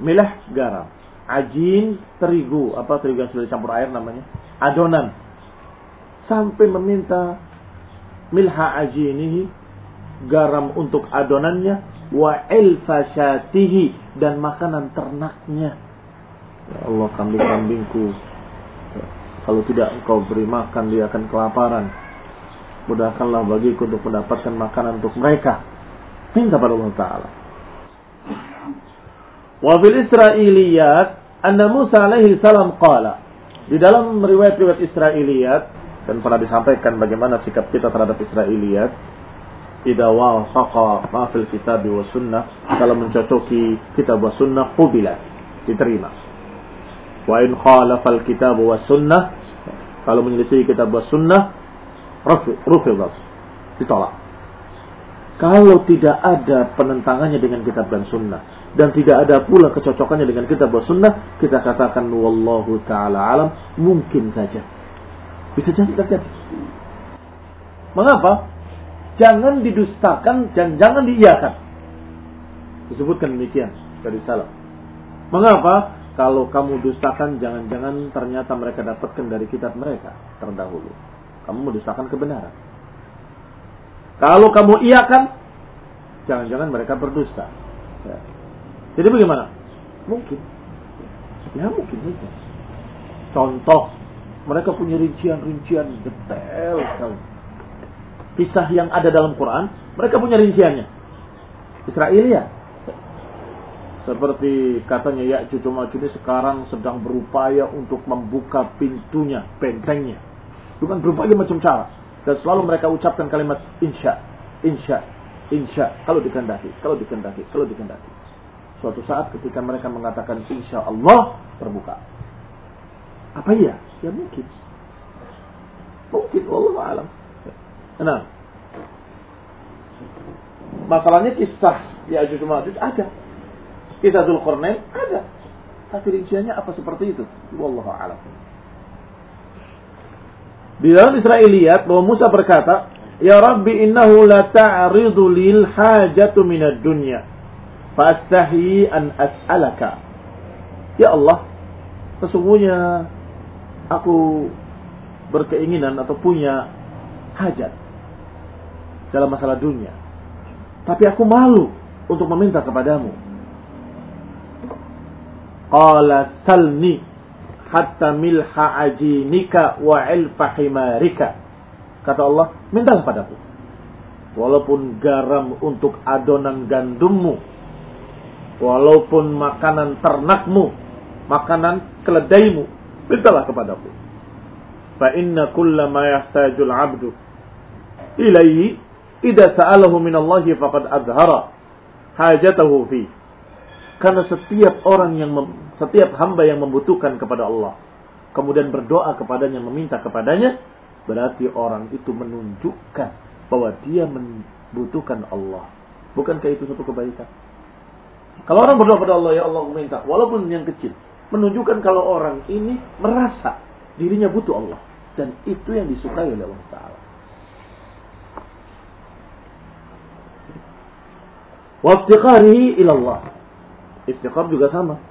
Milah garam. Ajin terigu, apa terigu yang sudah dicampur air namanya? Adonan. Sampai meminta milha ajinihi garam untuk adonannya wa ilfashatihi dan makanan ternaknya. Ya Allah kambing-kambingku kalau tidak engkau beri makan dia akan kelaparan. Mudahkanlah bagiku untuk mendapatkan makanan untuk mereka. Minta pada Allah Ta'ala. Wa fil israiliyat anna Musa alaihi salam qala. Di dalam riwayat-riwayat Israiliyat dan pernah disampaikan bagaimana sikap kita terhadap Israiliyat idza wafaqa ma fil kitab wa sunnah. Kalau mencocoki kitab wa sunnah diterima. Wa in khalafa al kitab wa sunnah. Kalau menyelisih kitab wa sunnah rufidat ditolak. Kalau tidak ada penentangannya dengan kitab dan sunnah dan tidak ada pula kecocokannya dengan kitab dan sunnah kita katakan wallahu taala alam. Mungkin saja bisa jadi terjadi. Mengapa? Jangan didustakan dan jangan diiyakan. Disebutkan demikian dari salam. Mengapa? Kalau kamu dustakan, jangan-jangan ternyata mereka dapatkan dari kitab mereka terdahulu. Kamu mendustakan kebenaran. Kalau kamu iyakan, jangan-jangan mereka berdusta. Ya. Jadi bagaimana? Mungkin. Ya mungkin saja. Contoh mereka punya rincian-rincian detail sekali. Kisah yang ada dalam Quran, mereka punya rinciannya. Israel ya. Seperti katanya ya cucu ini sekarang sedang berupaya untuk membuka pintunya, bentengnya. Bukan berupaya macam cara. Dan selalu mereka ucapkan kalimat insya, insya, insya. Kalau dikendaki, kalau dikendaki, kalau dikendaki. Suatu saat ketika mereka mengatakan insya Allah terbuka. Apa iya? Ya mungkin. Mungkin, Allah alam. Nah, masalahnya kisah di Ajuj Ma'ajuj ada. Kisah Zulkarnain ada. Tapi rinciannya apa seperti itu? Wallahu alam. Di dalam Israiliyat bahwa Musa berkata, Ya Rabbi innahu la ta'ridu lil hajatu minad dunya. Fastahi an as'alaka. Ya Allah, sesungguhnya aku berkeinginan atau punya hajat dalam masalah dunia. Tapi aku malu untuk meminta kepadamu. Qala salni hatta milha ajinika wa ilfa himarika. Kata Allah, mintalah padaku. Walaupun garam untuk adonan gandummu. Walaupun makanan ternakmu. Makanan keledaimu mintalah kepadaku. Fa inna kulla ma yahtajul 'abdu ilaihi idza sa'alahu min Allah faqad azhara hajatahu fi. Karena setiap orang yang setiap hamba yang membutuhkan kepada Allah kemudian berdoa kepadanya meminta kepadanya berarti orang itu menunjukkan bahwa dia membutuhkan Allah. Bukankah itu satu kebaikan? Kalau orang berdoa kepada Allah, ya Allah minta, walaupun yang kecil, menunjukkan kalau orang ini merasa dirinya butuh Allah dan itu yang disukai oleh Allah Taala. Waftiqarihi ilallah. Istiqar juga sama.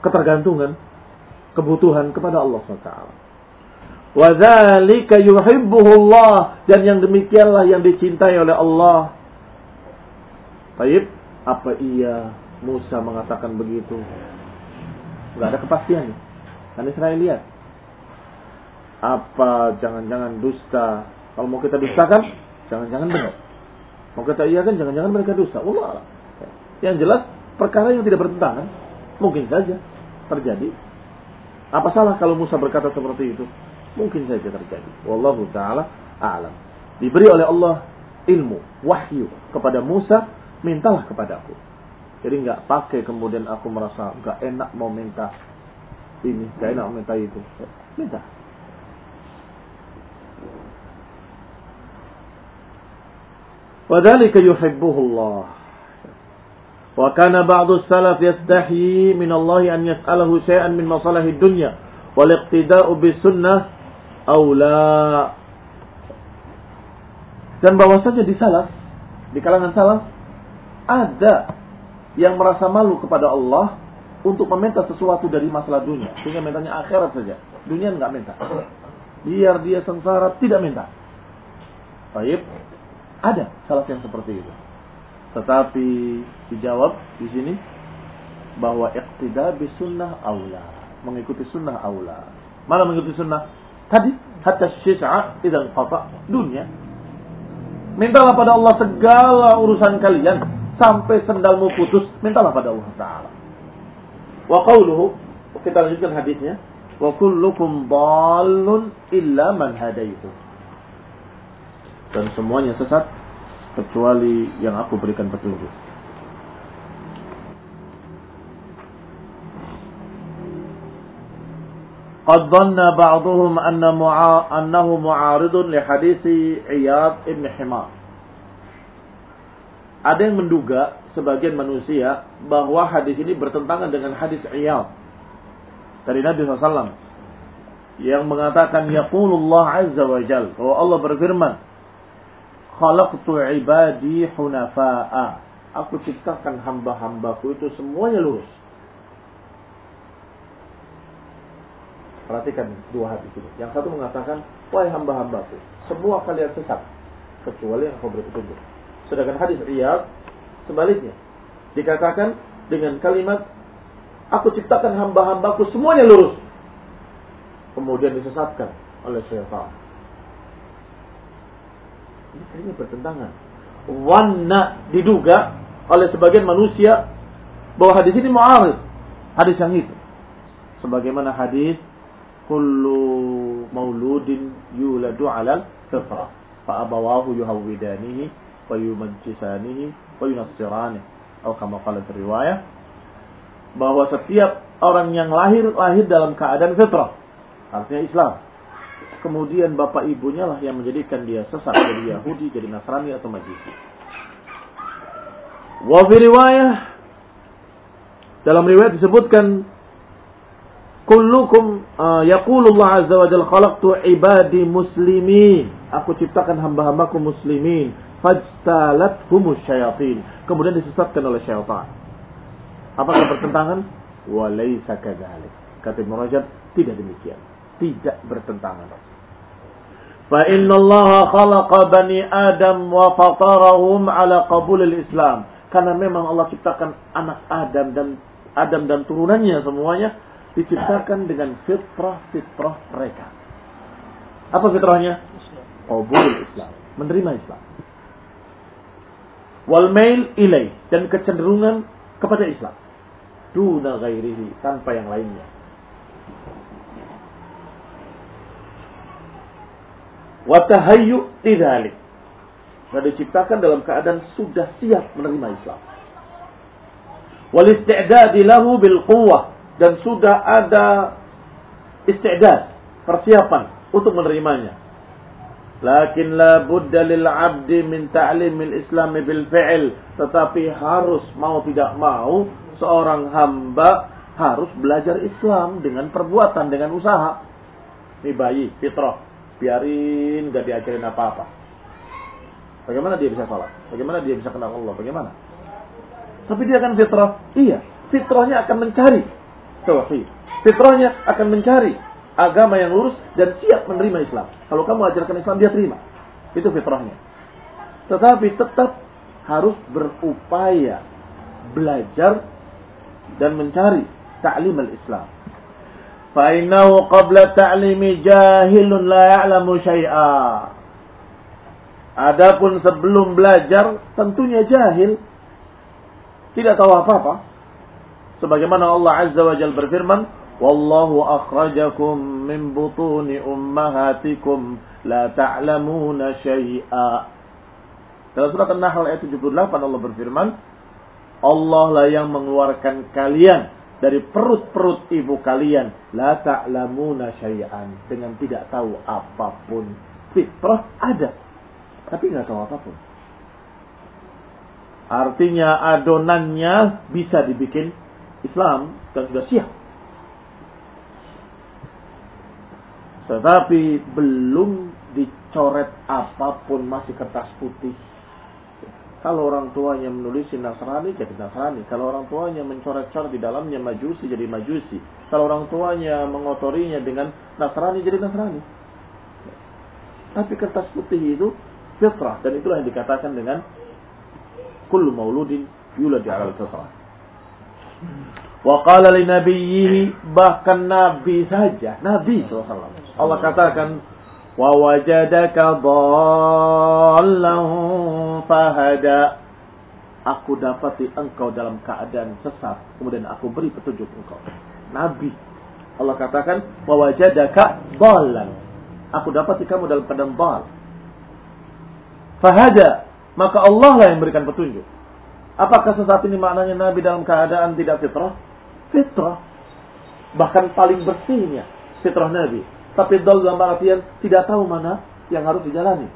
Ketergantungan, kebutuhan kepada Allah SWT. Wadzalika yuhibbuhullah dan yang demikianlah yang dicintai oleh Allah. Baik, apa iya Musa mengatakan begitu? Nggak ada kepastian. Kan Israel lihat. Apa jangan-jangan dusta. Kalau mau kita dustakan, jangan-jangan benar. Mau kita iya kan, jangan-jangan mereka dusta. Allah Yang jelas, perkara yang tidak bertentangan. Mungkin saja terjadi. Apa salah kalau Musa berkata seperti itu? Mungkin saja terjadi. Wallahu ta'ala a'lam. Diberi oleh Allah ilmu, wahyu kepada Musa, mintalah kepadaku. Jadi nggak pakai kemudian aku merasa nggak enak mau minta ini, nggak enak mau minta itu. Minta. Wadhalika yuhibbuhullah. Wa kana ba'du salaf yastahi min Allah an yas'alahu syai'an min masalahi dunya wal iqtida'u bis sunnah aula. Dan bahwasanya di salaf, di kalangan salaf ada yang merasa malu kepada Allah untuk meminta sesuatu dari masalah dunia, sehingga mintanya akhirat saja. Dunia enggak minta. Biar dia sengsara tidak minta. Baik, ada salaf yang seperti itu. Tetapi dijawab di sini bahwa iqtida bis sunnah aula. Mengikuti sunnah aula. Mana mengikuti sunnah? Tadi hatta syis'a idan qata dunia. Mintalah pada Allah segala urusan kalian sampai sendalmu putus, mintalah pada Allah taala. Wa qawluhu kita lanjutkan hadisnya wa kullukum dallun illa man hadaitu. Dan semuanya sesat kecuali yang aku berikan petunjuk. قد ظن بعضهم أن معا... أنه معارض لحديث عياض ابن حمار ada yang menduga sebagian manusia bahwa hadis ini bertentangan dengan hadis Iyad dari Nabi SAW yang mengatakan yaqulullah azza wa jal. Bahwa Allah berfirman khalaqtu ibadi hunafa'a. Aku ciptakan hamba-hambaku itu semuanya lurus. Perhatikan dua hadis ini. Yang satu mengatakan wahai hamba-hambaku semua kalian sesat kecuali yang kau beri petunjuk sedangkan hadis Iyad sebaliknya dikatakan dengan kalimat Aku ciptakan hamba-hambaku semuanya lurus. Kemudian disesatkan oleh syaitan. Ini kayaknya bertentangan. Wanna diduga oleh sebagian manusia bahwa hadis ini mu'arid. Hadis yang itu. Sebagaimana hadis kullu mauludin yuladu alal fitra. Fa'abawahu yuhawwidanihi wa yunassiranihi. Atau kama qala riwayah bahwa setiap orang yang lahir lahir dalam keadaan fitrah, artinya Islam. Kemudian bapak ibunya lah yang menjadikan dia sesat jadi Yahudi, jadi Nasrani atau Majusi. Wa riwayah dalam riwayat disebutkan kullukum uh, yaqulullah azza wa jalla khalaqtu ibadi muslimin. Aku ciptakan hamba-hambaku muslimin. Fajtalathumus syayatin. Kemudian disesatkan oleh syaitan. Apakah bertentangan? Walaysa kadzalik. Kata Ibnu Rajab, tidak demikian. Tidak bertentangan. Fa inna Allah khalaqa bani Adam wa fatarahum ala qabulil Islam. Karena memang Allah ciptakan anak Adam dan Adam dan turunannya semuanya diciptakan dengan fitrah-fitrah mereka. Apa fitrahnya? Qabulul Islam, menerima Islam. Wal mail ilai dan kecenderungan kepada Islam duna ghairihi tanpa yang lainnya. Wa tahayyu lidzalik. Dan diciptakan dalam keadaan sudah siap menerima Islam. Wal isti'dad lahu bil quwwah dan sudah ada isti'dad, persiapan untuk menerimanya. Lakin la budda lil 'abdi min ta'limil Islam bil fi'l, tetapi harus mau tidak mau seorang hamba harus belajar Islam dengan perbuatan, dengan usaha. Ini bayi, fitrah. Biarin gak diajarin apa-apa. Bagaimana dia bisa salat? Bagaimana dia bisa kenal Allah? Bagaimana? Tapi dia akan fitrah. Iya, fitrahnya akan mencari tauhid. Fitrahnya akan mencari agama yang lurus dan siap menerima Islam. Kalau kamu ajarkan Islam, dia terima. Itu fitrahnya. Tetapi tetap harus berupaya belajar dan mencari ta'lim al-Islam. Fa'innahu qabla ta'limi jahilun la ya'lamu syai'a. Adapun sebelum belajar tentunya jahil tidak tahu apa-apa. Sebagaimana Allah Azza wa Jalla berfirman, "Wallahu akhrajakum min butuni ummahatikum la ta'lamuna syai'a." Dalam surat An-Nahl ayat 78 Allah berfirman, Allah lah yang mengeluarkan kalian dari perut-perut ibu kalian. La ta'lamuna syai'an. Dengan tidak tahu apa pun. Fitrah ada. Tapi nggak tahu apa pun. Artinya adonannya bisa dibikin Islam dan sudah siap. Tetapi belum dicoret apa pun masih kertas putih. Kalau orang tuanya menulis Nasrani jadi Nasrani. Kalau orang tuanya mencoret-coret di dalamnya Majusi jadi Majusi. Kalau orang tuanya mengotorinya dengan Nasrani jadi Nasrani. Tapi kertas putih itu fitrah dan itulah yang dikatakan dengan kullu mauludin yuladi ala fitrah. Wa qala li bahkan nabi saja, nabi sallallahu Allah katakan wa wajadaka dhallan fahada. Aku dapati engkau dalam keadaan sesat, kemudian aku beri petunjuk engkau. Nabi. Allah katakan wa wajadaka dhallan. Aku dapati kamu dalam keadaan dhal. Fahada, maka Allah lah yang berikan petunjuk. Apakah sesaat ini maknanya Nabi dalam keadaan tidak fitrah? fitrah. Bahkan paling bersihnya fitrah Nabi. Tapi dol dalam artian tidak tahu mana yang harus dijalani.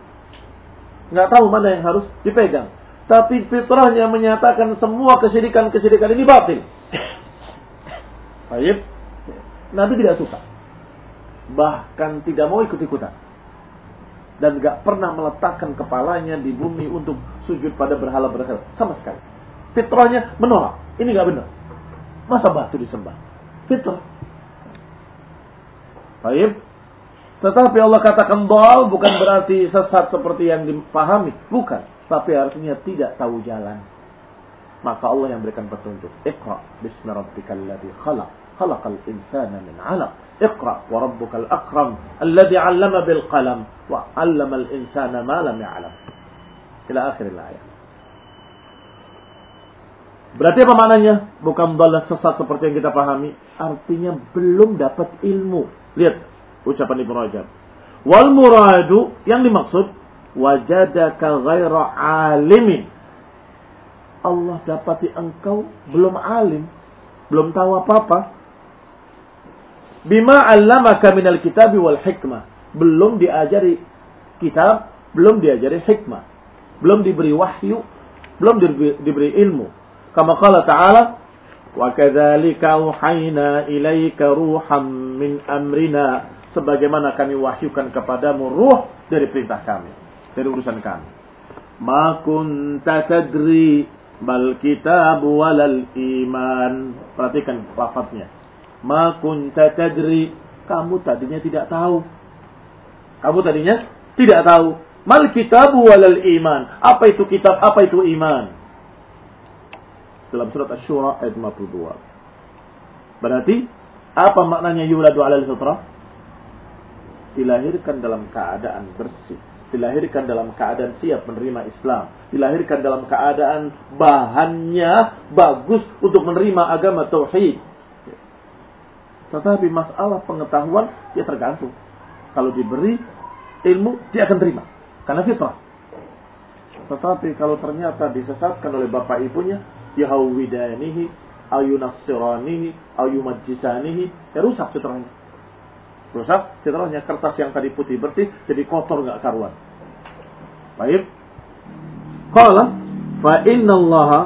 Nggak tahu mana yang harus dipegang. Tapi fitrahnya menyatakan semua kesyirikan-kesyirikan ini batil. Baik. Nabi tidak suka. Bahkan tidak mau ikut-ikutan. Dan gak pernah meletakkan kepalanya di bumi untuk sujud pada berhala-berhala. Sama sekali. Fitrahnya menolak. Ini gak benar. Masa batu disembah? Fitrah. Baik. Tetapi Allah katakan dal bukan berarti sesat seperti yang dipahami. Bukan. Tapi artinya tidak tahu jalan. Maka Allah yang berikan petunjuk. Iqra bismi rabbikal ladzi khalaq. Khalaqal insana min 'alaq. Iqra wa rabbukal akram alladzi 'allama bil qalam wa 'allama al insana ma lam ya'lam. Ila akhir ayat. Berarti apa maknanya? Bukan balas sesat seperti yang kita pahami. Artinya belum dapat ilmu. Lihat ucapan Ibnu Rajab. Wal muradu yang dimaksud wajadaka ghaira alimin. Allah dapati engkau belum alim, belum tahu apa-apa. Bima 'allamaka minal kitabi wal hikmah. Belum diajari kitab, belum diajari hikmah. Belum diberi wahyu, belum diberi, ilmu. Kama qala ta'ala kadzalika uhaina ilaika ruham min amrina sebagaimana kami wahyukan kepadamu ruh dari perintah kami dari urusan kami. Ma kunta tadri bal kitab walal iman. Perhatikan lafaznya ma kunta tadri. Kamu tadinya tidak tahu. Kamu tadinya tidak tahu. Mal kitab walal iman. Apa itu kitab? Apa itu iman? Dalam surat Asy-Syura ayat 52. Berarti apa maknanya yuladu alal fitrah? Dilahirkan dalam keadaan bersih, dilahirkan dalam keadaan siap menerima Islam, dilahirkan dalam keadaan bahannya bagus untuk menerima agama tauhid. Tetapi masalah pengetahuan dia tergantung. Kalau diberi ilmu dia akan terima karena fitrah. Tetapi kalau ternyata disesatkan oleh bapak ibunya, yunassiranihi au yumajjisanihi ya rusak fitrahnya rusak fitrahnya kertas yang tadi putih bersih jadi kotor nggak karuan baik qala fa inna allaha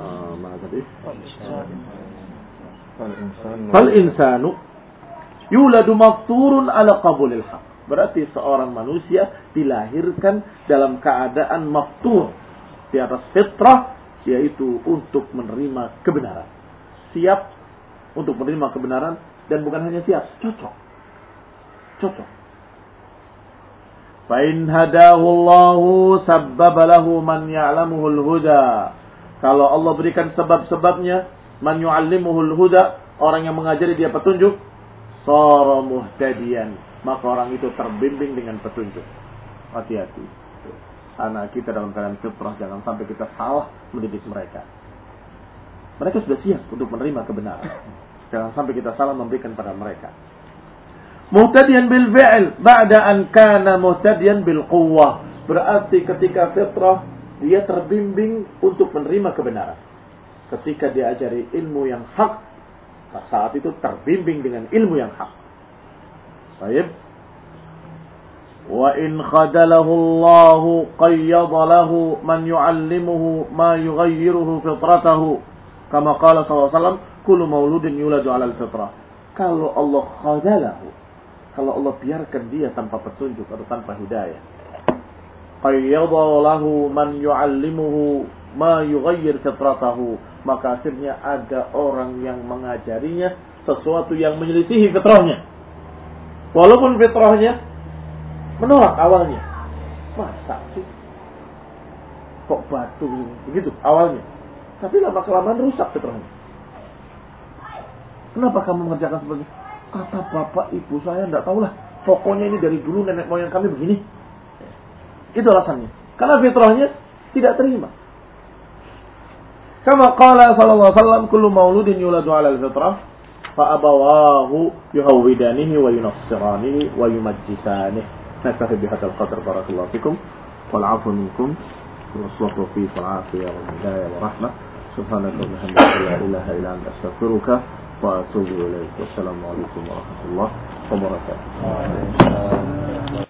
uh, mana tadi fal insanu yuladu mafturun ala qabulil haq berarti seorang manusia dilahirkan dalam keadaan maftur di atas fitrah yaitu untuk menerima kebenaran. Siap untuk menerima kebenaran dan bukan hanya siap, cocok. Cocok. Fa'in hadahu Allahu sabbaba lahu man ya'lamuhul huda. Kalau Allah berikan sebab-sebabnya, man yu'allimuhul huda, orang yang mengajari dia petunjuk, sara muhtadiyan. Maka orang itu terbimbing dengan petunjuk. Hati-hati anak kita dalam keadaan fitrah jangan sampai kita salah mendidik mereka. Mereka sudah siap untuk menerima kebenaran. Jangan sampai kita salah memberikan pada mereka. Muhtadian bil fi'il ba'da an kana muhtadian bil quwwah. Berarti ketika fitrah dia terbimbing untuk menerima kebenaran. Ketika diajari ilmu yang hak, saat itu terbimbing dengan ilmu yang hak. Baik. Wa in khadalahu Allah qayyad lahu man yu'allimuhu ma yughayyiruhu fitratahu. Kama qala sallallahu alaihi wasallam, kullu mauludin yuladu 'ala al-fitrah. Kalau Allah khadalahu kalau Allah biarkan dia tanpa petunjuk atau tanpa hidayah qayyadha lahu man yu'allimuhu ma yughayyir fitratahu maka akhirnya ada orang yang mengajarinya sesuatu yang menyelisihi fitrahnya walaupun fitrahnya menolak awalnya. Masa sih? Kok batu? Begitu awalnya. Tapi lama kelamaan rusak fitrahnya. Kenapa kamu mengerjakan seperti Kata bapak ibu saya tidak tahu lah. Pokoknya ini dari dulu nenek moyang kami begini. Itu alasannya. Karena fitrahnya tidak terima. Kama qala sallallahu alaihi wasallam kullu mauludin yuladu ala al-fitrah fa abawahu yuhawwidanihi wa yunassiranihi wa yumajjisanihi نكتفي بهذا القدر بارك الله فيكم والعفو منكم والصبر فيه والعافية والهداية والرحمة سبحانك وبحمدك لا إله إلا أنت أستغفرك وأتوب إليك. والسلام عليكم ورحمة الله وبركاته.